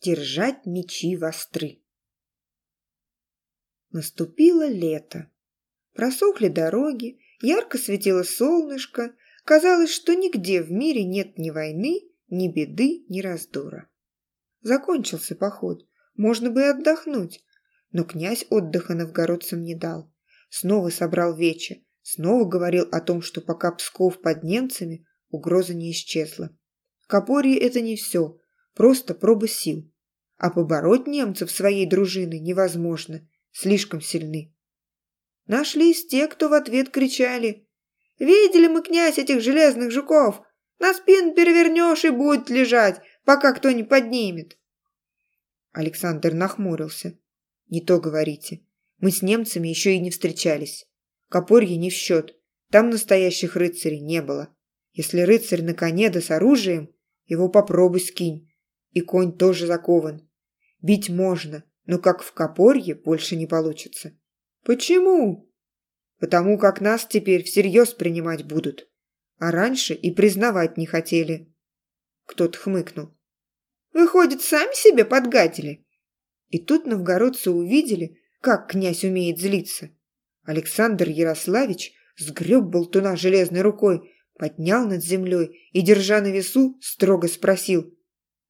держать мечи востры. Наступило лето. Просохли дороги, ярко светило солнышко, казалось, что нигде в мире нет ни войны, ни беды, ни раздора. Закончился поход, можно бы и отдохнуть, но князь отдыха новгородцам не дал. Снова собрал вече, снова говорил о том, что пока Псков под немцами, угроза не исчезла. Копорье это не все, просто проба сил. А побороть немцев своей дружины невозможно, слишком сильны. Нашлись те, кто в ответ кричали «Видели мы, князь, этих железных жуков? На спину перевернешь и будет лежать, пока кто не поднимет». Александр нахмурился. «Не то говорите. Мы с немцами еще и не встречались. Копорье не в счет. Там настоящих рыцарей не было. Если рыцарь на коне да с оружием, его попробуй скинь. И конь тоже закован. Бить можно, но как в Копорье больше не получится. Почему? Потому как нас теперь всерьез принимать будут. А раньше и признавать не хотели. Кто-то хмыкнул. Выходит, сами себе подгадили. И тут новгородцы увидели, как князь умеет злиться. Александр Ярославич сгреб болтуна железной рукой, поднял над землей и, держа на весу, строго спросил.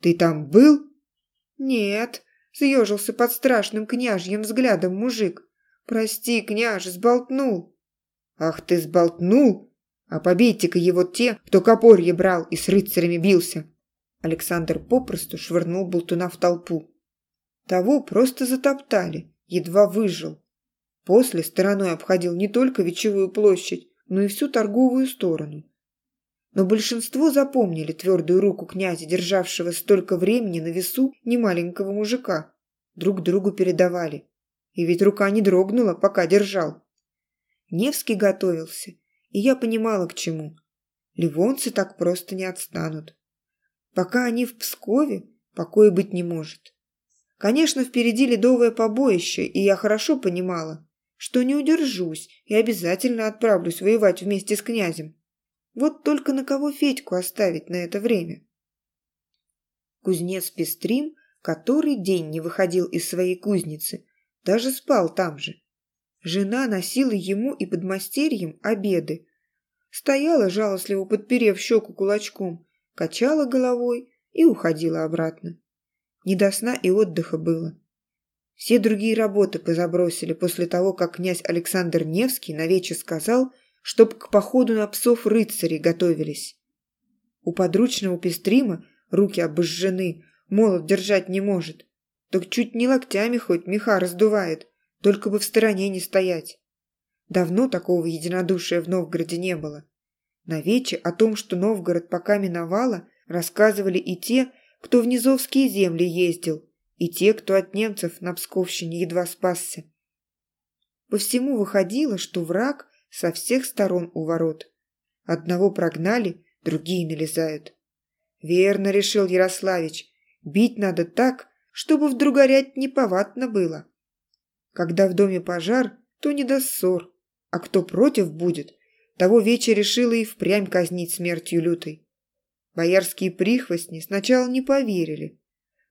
«Ты там был?» «Нет», — съежился под страшным княжьим взглядом мужик. «Прости, княж, сболтнул». «Ах ты сболтнул! А побейте-ка его те, кто копорье брал и с рыцарями бился!» Александр попросту швырнул болтуна в толпу. Того просто затоптали, едва выжил. После стороной обходил не только Вечевую площадь, но и всю торговую сторону. Но большинство запомнили твердую руку князя, державшего столько времени на весу немаленького мужика. Друг другу передавали. И ведь рука не дрогнула, пока держал. Невский готовился, и я понимала, к чему. Ливонцы так просто не отстанут. Пока они в Пскове, покоя быть не может. Конечно, впереди ледовое побоище, и я хорошо понимала, что не удержусь и обязательно отправлюсь воевать вместе с князем. Вот только на кого Федьку оставить на это время? Кузнец Пестрим, который день не выходил из своей кузницы, даже спал там же. Жена носила ему и подмастерьям обеды. Стояла, жалостливо подперев щеку кулачком, качала головой и уходила обратно. Не до сна и отдыха было. Все другие работы позабросили после того, как князь Александр Невский навече сказал, чтоб к походу на псов рыцари готовились. У подручного пестрима руки обожжены, молот держать не может. Так чуть не локтями хоть меха раздувает, только бы в стороне не стоять. Давно такого единодушия в Новгороде не было. На вече о том, что Новгород пока миновало, рассказывали и те, кто в Низовские земли ездил, и те, кто от немцев на Псковщине едва спасся. По всему выходило, что враг со всех сторон у ворот. Одного прогнали, другие налезают. Верно решил Ярославич, бить надо так, чтобы вдруг горять неповадно было. Когда в доме пожар, то не до ссор, а кто против будет, того вечер решила и впрямь казнить смертью лютой. Боярские прихвостни сначала не поверили,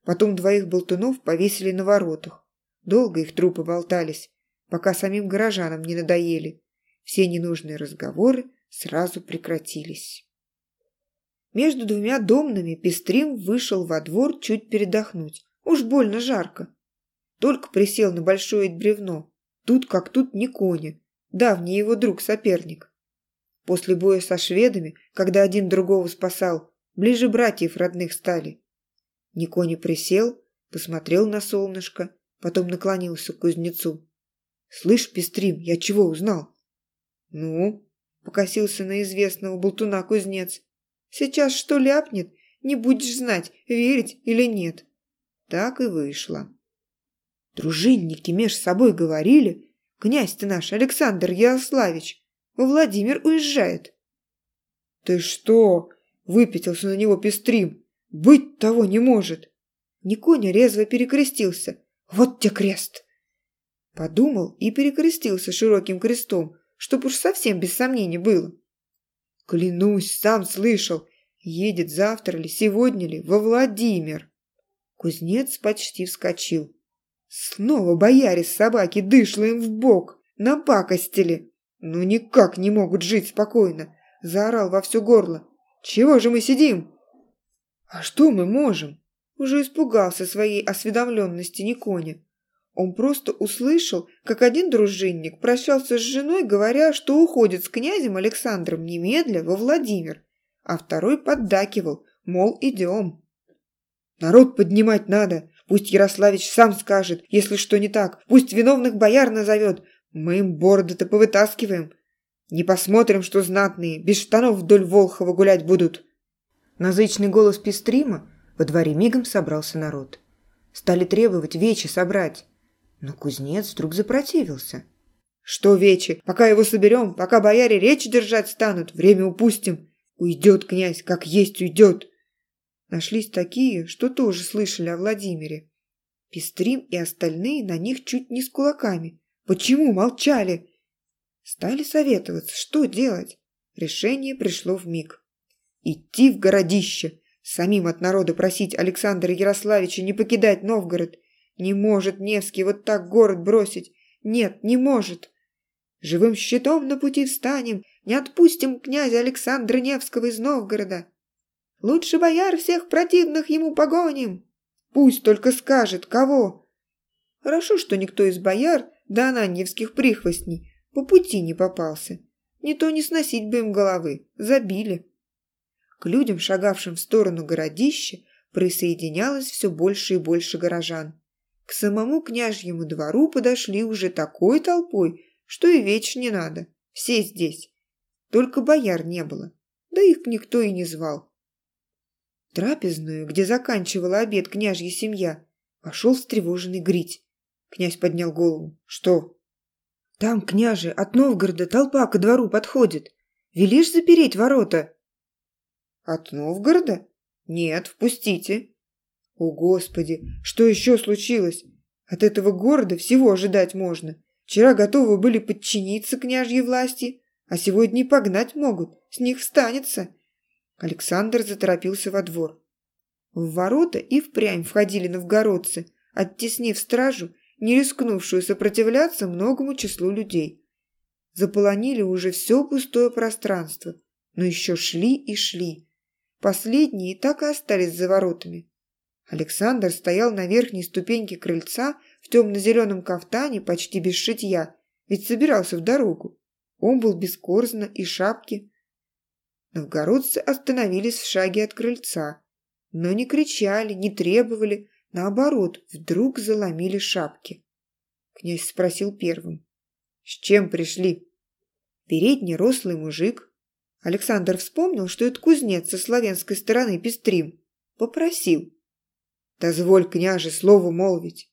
Потом двоих болтунов повесили на воротах. Долго их трупы болтались, пока самим горожанам не надоели. Все ненужные разговоры сразу прекратились. Между двумя домнами Пестрим вышел во двор чуть передохнуть. Уж больно жарко. Только присел на большое бревно. Тут как тут не коня. Давний его друг-соперник. После боя со шведами, когда один другого спасал, ближе братьев родных стали. Никони присел, посмотрел на солнышко, потом наклонился к кузнецу. «Слышь, Пестрим, я чего узнал?» «Ну?» — покосился на известного болтуна кузнец. «Сейчас что ляпнет, не будешь знать, верить или нет». Так и вышло. Дружинники меж собой говорили, князь ты наш, Александр Ярославич, Владимир уезжает. «Ты что?» — выпятился на него Пестрим. Быть того не может. Никоня резво перекрестился. Вот те крест! Подумал и перекрестился широким крестом, чтоб уж совсем без сомнений было. Клянусь, сам слышал, едет завтра ли, сегодня ли, во Владимир. Кузнец почти вскочил. Снова бояре собаки дышло им в бок, напакостили. Ну никак не могут жить спокойно, заорал во все горло. Чего же мы сидим? А что мы можем? Уже испугался своей осведомленности Никоня. Он просто услышал, как один дружинник прощался с женой, говоря, что уходит с князем Александром немедля во Владимир, а второй поддакивал, мол, идем. «Народ поднимать надо, пусть Ярославич сам скажет, если что не так, пусть виновных бояр назовет, мы им бороды-то повытаскиваем. Не посмотрим, что знатные, без штанов вдоль Волхова гулять будут». Назычный голос Пестрима во дворе мигом собрался народ. Стали требовать вечи собрать. Но кузнец вдруг запротивился. «Что вечи? Пока его соберем, пока бояре речь держать станут, время упустим. Уйдет князь, как есть уйдет!» Нашлись такие, что тоже слышали о Владимире. Пестрим и остальные на них чуть не с кулаками. Почему молчали? Стали советоваться, что делать. Решение пришло в миг. Идти в городище, самим от народа просить Александра Ярославича не покидать Новгород, не может Невский вот так город бросить. Нет, не может. Живым щитом на пути встанем, не отпустим князя Александра Невского из Новгорода. Лучше бояр всех противных ему погоним. Пусть только скажет, кого. Хорошо, что никто из бояр, да ананьевских прихвостней, по пути не попался. Не то не сносить бы им головы, забили. К людям, шагавшим в сторону городища, присоединялось все больше и больше горожан. К самому княжьему двору подошли уже такой толпой, что и веч не надо. Все здесь. Только бояр не было. Да их никто и не звал. трапезную, где заканчивала обед княжья семья, вошел встревоженный Грить. Князь поднял голову. «Что?» «Там, княже, от Новгорода толпа ко двору подходит. Велишь запереть ворота?» «От Новгорода? Нет, впустите». О, Господи, что еще случилось? От этого города всего ожидать можно. Вчера готовы были подчиниться княжьей власти, а сегодня и погнать могут, с них встанется. Александр заторопился во двор. В ворота и впрямь входили новгородцы, оттеснив стражу, не рискнувшую сопротивляться многому числу людей. Заполонили уже все пустое пространство, но еще шли и шли. Последние так и остались за воротами. Александр стоял на верхней ступеньке крыльца в темно-зеленом кафтане почти без шитья, ведь собирался в дорогу. Он был без корзна и шапки. Новгородцы остановились в шаге от крыльца, но не кричали, не требовали, наоборот, вдруг заломили шапки. Князь спросил первым. «С чем пришли?» Передний рослый мужик. Александр вспомнил, что это кузнец со славянской стороны Пестрим. Попросил. Дозволь, княже, слово молвить.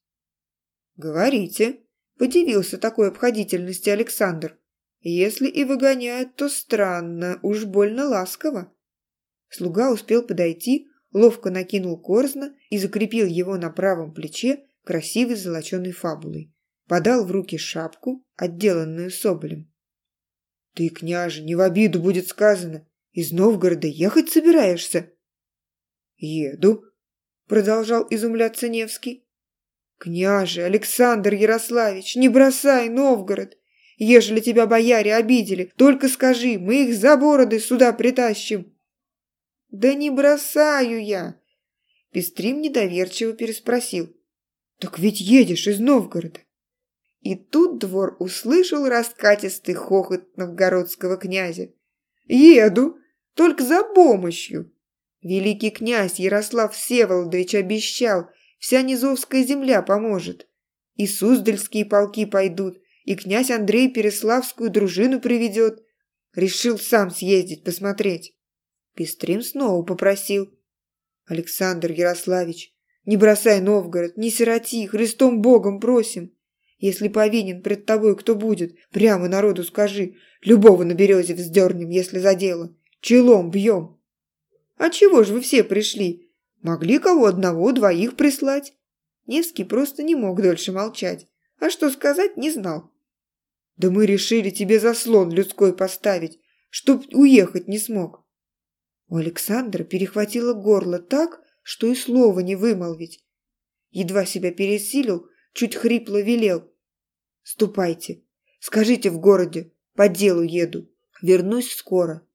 Говорите, подивился такой обходительности Александр. Если и выгоняют, то странно, уж больно ласково. Слуга успел подойти, ловко накинул корзна и закрепил его на правом плече красивой золоченой фабулой. Подал в руки шапку, отделанную соболем. «Ты, княже, не в обиду будет сказано. Из Новгорода ехать собираешься?» «Еду», продолжал изумляться Невский. «Княже, Александр Ярославич, не бросай Новгород! Ежели тебя бояре обидели, только скажи, мы их за бороды сюда притащим!» «Да не бросаю я!» Пестрим недоверчиво переспросил. «Так ведь едешь из Новгорода!» И тут двор услышал раскатистый хохот новгородского князя. «Еду, только за помощью!» Великий князь Ярослав Всеволодович обещал, вся Низовская земля поможет. И Суздальские полки пойдут, и князь Андрей Переславскую дружину приведет. Решил сам съездить посмотреть. Пестрим снова попросил. Александр Ярославич, не бросай Новгород, не сироти, Христом Богом просим. Если повинен пред тобой кто будет, прямо народу скажи. Любого на березе вздернем, если за дело. Челом бьем. «А чего же вы все пришли? Могли кого одного, двоих прислать?» Невский просто не мог дольше молчать, а что сказать не знал. «Да мы решили тебе заслон людской поставить, чтоб уехать не смог». У Александра перехватило горло так, что и слова не вымолвить. Едва себя пересилил, чуть хрипло велел. «Ступайте, скажите в городе, по делу еду, вернусь скоро».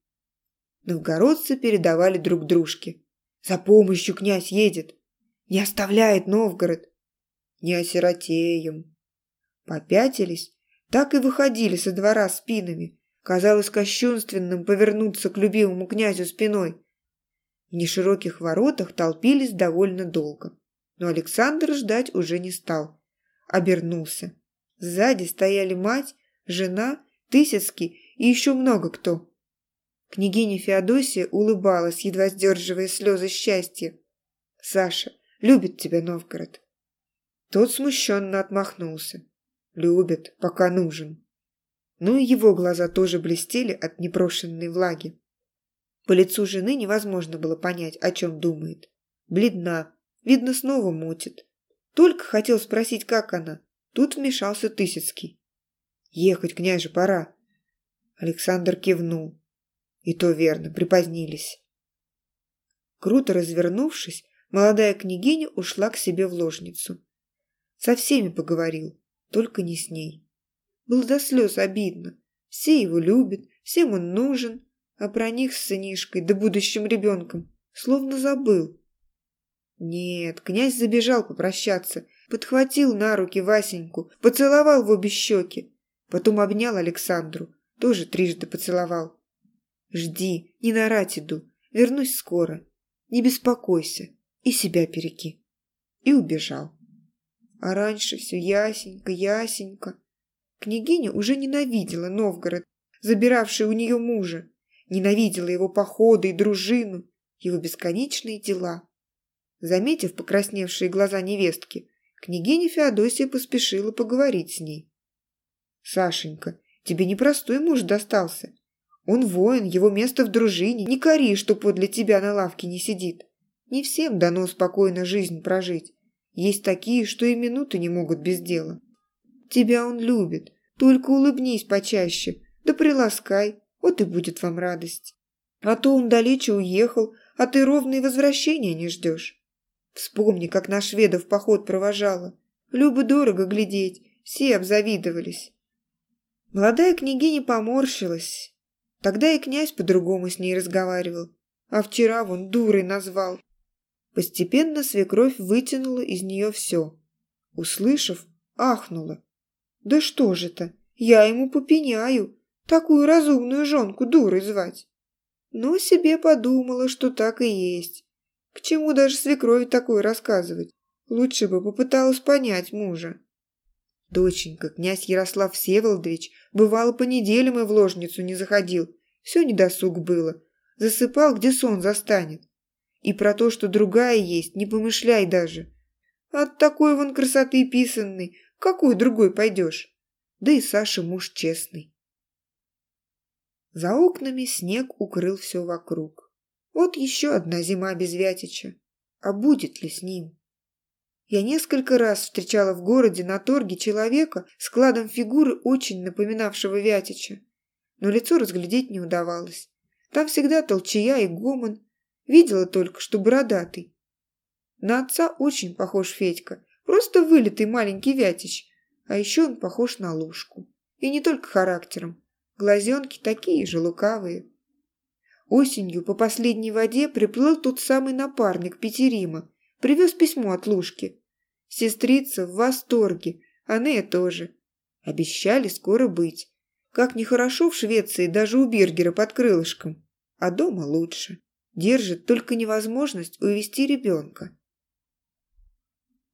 Новгородцы передавали друг дружке. «За помощью князь едет, не оставляет Новгород. Не осиротеем». Попятились, так и выходили со двора спинами. Казалось кощунственным повернуться к любимому князю спиной. В нешироких воротах толпились довольно долго. Но Александр ждать уже не стал. Обернулся. Сзади стояли мать, жена, Тысяцкий и еще много кто. Княгиня Феодосия улыбалась, едва сдерживая слезы счастья. «Саша, любит тебя Новгород». Тот смущенно отмахнулся. «Любит, пока нужен». Ну и его глаза тоже блестели от непрошенной влаги. По лицу жены невозможно было понять, о чем думает. Бледна, видно, снова мутит. Только хотел спросить, как она. Тут вмешался Тысяцкий. «Ехать, княже, пора». Александр кивнул. И то верно, припозднились. Круто развернувшись, молодая княгиня ушла к себе в ложницу. Со всеми поговорил, только не с ней. Было до слез обидно. Все его любят, всем он нужен, а про них с сынишкой да будущим ребенком словно забыл. Нет, князь забежал попрощаться, подхватил на руки Васеньку, поцеловал в обе щеки, потом обнял Александру, тоже трижды поцеловал. «Жди, не нарать иду, вернусь скоро, не беспокойся и себя переки». И убежал. А раньше все ясенько, ясенько. Княгиня уже ненавидела Новгород, забиравший у нее мужа, ненавидела его походы и дружину, его бесконечные дела. Заметив покрасневшие глаза невестки, княгиня Феодосия поспешила поговорить с ней. «Сашенька, тебе непростой муж достался. Он воин, его место в дружине. Не кори, что подле тебя на лавке не сидит. Не всем дано спокойно жизнь прожить. Есть такие, что и минуты не могут без дела. Тебя он любит, только улыбнись почаще, да приласкай, вот и будет вам радость. А то он далече уехал, а ты ровно и возвращения не ждешь. Вспомни, как наш шведов поход провожала. Любо дорого глядеть, все обзавидовались. Молодая княгиня поморщилась. Тогда и князь по-другому с ней разговаривал, а вчера вон дурой назвал. Постепенно свекровь вытянула из нее все. Услышав, ахнула. «Да что же это? Я ему попеняю. Такую разумную жонку дурой звать». Но себе подумала, что так и есть. К чему даже свекрови такое рассказывать? Лучше бы попыталась понять мужа. Доченька, князь Ярослав Всеволодович, бывало по неделям и в ложницу не заходил. Все недосуг было. Засыпал, где сон застанет. И про то, что другая есть, не помышляй даже. От такой вон красоты писанной, какой другой пойдешь? Да и Саша муж честный. За окнами снег укрыл все вокруг. Вот еще одна зима без Вятича. А будет ли с ним? Я несколько раз встречала в городе на торге человека с кладом фигуры, очень напоминавшего Вятича. Но лицо разглядеть не удавалось. Там всегда толчая и гомон. Видела только, что бородатый. На отца очень похож Федька, просто вылитый маленький Вятич. А еще он похож на ложку. И не только характером. Глазенки такие же лукавые. Осенью по последней воде приплыл тот самый напарник Петерима, Привез письмо от Лушки. Сестрица в восторге, а Нея тоже. Обещали скоро быть. Как нехорошо в Швеции даже у Бергера под крылышком. А дома лучше. Держит только невозможность увести ребенка.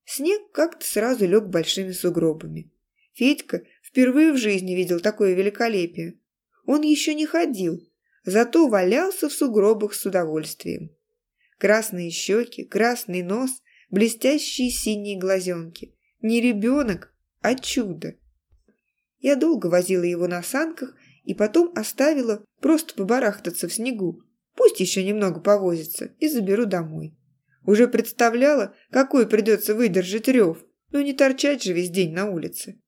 Снег как-то сразу лег большими сугробами. Федька впервые в жизни видел такое великолепие. Он еще не ходил, зато валялся в сугробах с удовольствием красные щеки, красный нос, блестящие синие глазенки. Не ребенок, а чудо. Я долго возила его на санках и потом оставила просто побарахтаться в снегу. Пусть еще немного повозится и заберу домой. Уже представляла, какой придется выдержать рев, но не торчать же весь день на улице.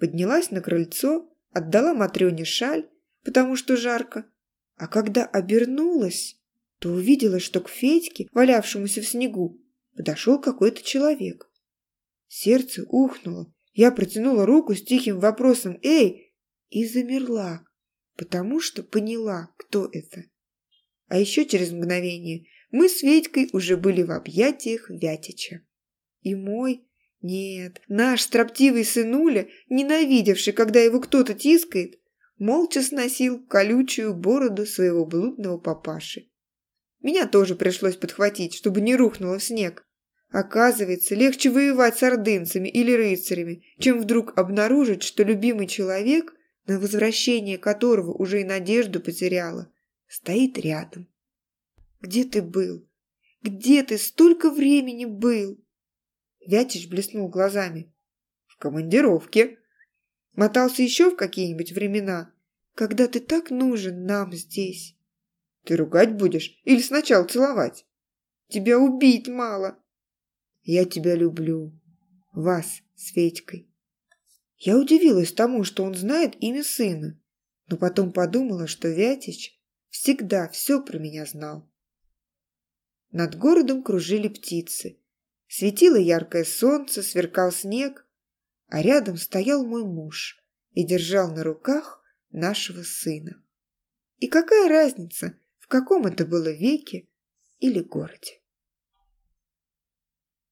Поднялась на крыльцо, отдала Матрёне шаль, потому что жарко, а когда обернулась то увидела, что к Федьке, валявшемуся в снегу, подошел какой-то человек. Сердце ухнуло. Я протянула руку с тихим вопросом «Эй!» и замерла, потому что поняла, кто это. А еще через мгновение мы с Ведькой уже были в объятиях Вятича. И мой, нет, наш строптивый сынуля, ненавидевший, когда его кто-то тискает, молча сносил колючую бороду своего блудного папаши. Меня тоже пришлось подхватить, чтобы не рухнуло в снег. Оказывается, легче воевать с ордынцами или рыцарями, чем вдруг обнаружить, что любимый человек, на возвращение которого уже и надежду потеряла, стоит рядом. «Где ты был? Где ты столько времени был?» Вятич блеснул глазами. «В командировке. Мотался еще в какие-нибудь времена, когда ты так нужен нам здесь. Ты ругать будешь или сначала целовать? Тебя убить мало!» Я тебя люблю. Вас с Федькой. Я удивилась тому, что он знает имя сына, но потом подумала, что Вятич всегда все про меня знал. Над городом кружили птицы. Светило яркое солнце, сверкал снег, а рядом стоял мой муж и держал на руках нашего сына. И какая разница, в каком это было веке или городе?